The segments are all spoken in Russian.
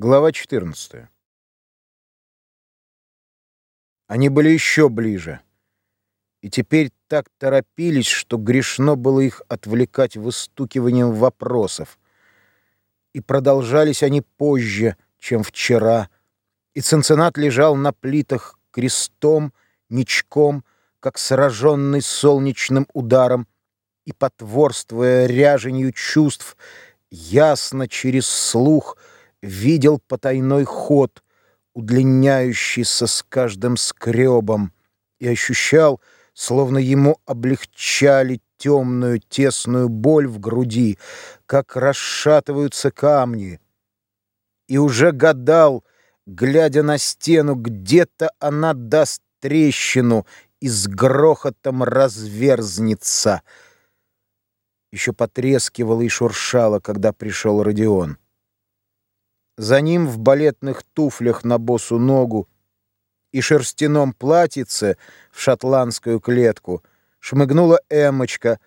Глава 14. Они были еще ближе, и теперь так торопились, что грешно было их отвлекать выстукиванием вопросов. И продолжались они позже, чем вчера, и Ценцинат лежал на плитах крестом, ничком, как сраженный солнечным ударом, и, потворствуя ряженью чувств, ясно через слух — видел потайной ход, удлиняющийся с каждым скребом, и ощущал, словно ему облегчали темную тесную боль в груди, как расшатываются камни. И уже гадал, глядя на стену, где-то она даст трещину и с грохотом разверзнется. Еще потрескивало и шуршало, когда пришел Родион. За ним в балетных туфлях на босу ногу и шерстяном платьице в шотландскую клетку шмыгнула Эмочка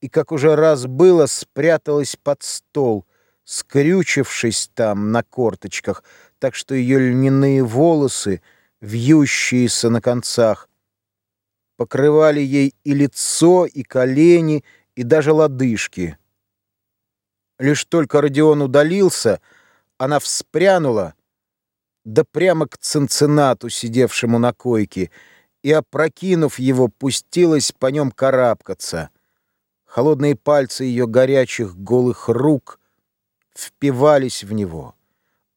и, как уже раз было, спряталась под стол, скрючившись там на корточках, так что ее льняные волосы, вьющиеся на концах, покрывали ей и лицо, и колени, и даже лодыжки. Лишь только Родион удалился — она вспрянула, да прямо к Цинциннату, сидевшему на койке, и, опрокинув его, пустилась по нем карабкаться. Холодные пальцы ее горячих голых рук впивались в него.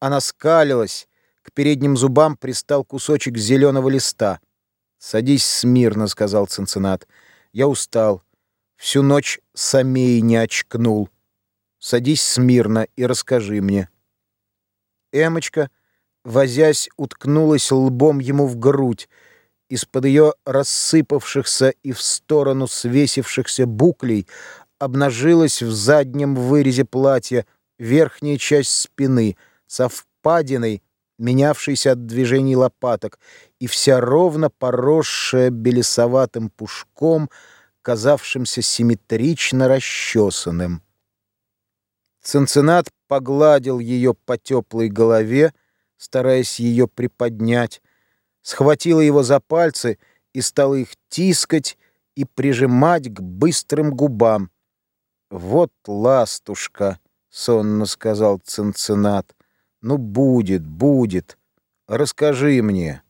Она скалилась, к передним зубам пристал кусочек зеленого листа. «Садись смирно», — сказал Цинциннат. «Я устал. Всю ночь самей не очкнул. Садись смирно и расскажи мне». Эмочка, возясь, уткнулась лбом ему в грудь. Из-под ее рассыпавшихся и в сторону свесившихся буклей обнажилась в заднем вырезе платья верхняя часть спины со впадиной, менявшейся от движений лопаток, и вся ровно поросшая белесоватым пушком, казавшимся симметрично расчесанным. Цинциннат погладил ее по теплой голове, стараясь ее приподнять, схватила его за пальцы и стала их тискать и прижимать к быстрым губам. «Вот ластушка», — сонно сказал Цинциннат, — «ну будет, будет, расскажи мне».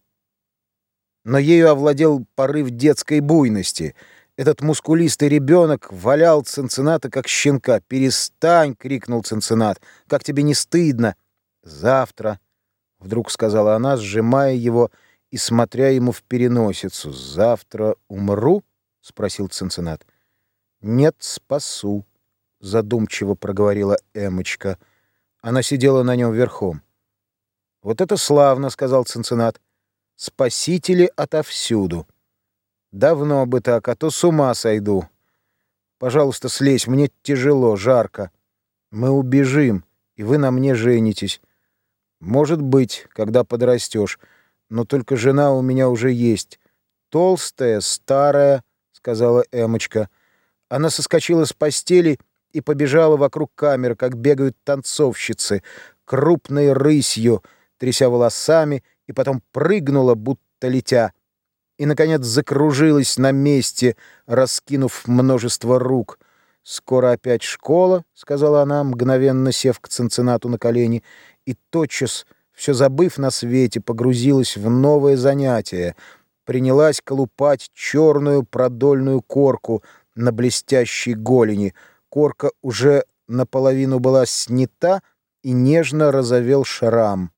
Но ею овладел порыв детской буйности — этот мускулистый ребенок валял Цинцината как щенка. «Перестань!» — крикнул Цинцинат. «Как тебе не стыдно?» «Завтра!» — вдруг сказала она, сжимая его и смотря ему в переносицу. «Завтра умру?» — спросил Цинцинат. «Нет, спасу», — задумчиво проговорила Эмочка. Она сидела на нем верхом. «Вот это славно!» — сказал Цинцинат. «Спасители отовсюду!» Давно бы так, а то с ума сойду. Пожалуйста, слезь, мне тяжело, жарко. Мы убежим, и вы на мне женитесь. Может быть, когда подрастешь, но только жена у меня уже есть. Толстая, старая, — сказала Эмочка. Она соскочила с постели и побежала вокруг камеры, как бегают танцовщицы, крупной рысью, тряся волосами, и потом прыгнула, будто летя и, наконец, закружилась на месте, раскинув множество рук. «Скоро опять школа», — сказала она, мгновенно сев к Цинциннату на колени, и тотчас, все забыв на свете, погрузилась в новое занятие, принялась колупать черную продольную корку на блестящей голени. Корка уже наполовину была снята, и нежно разовел шрам.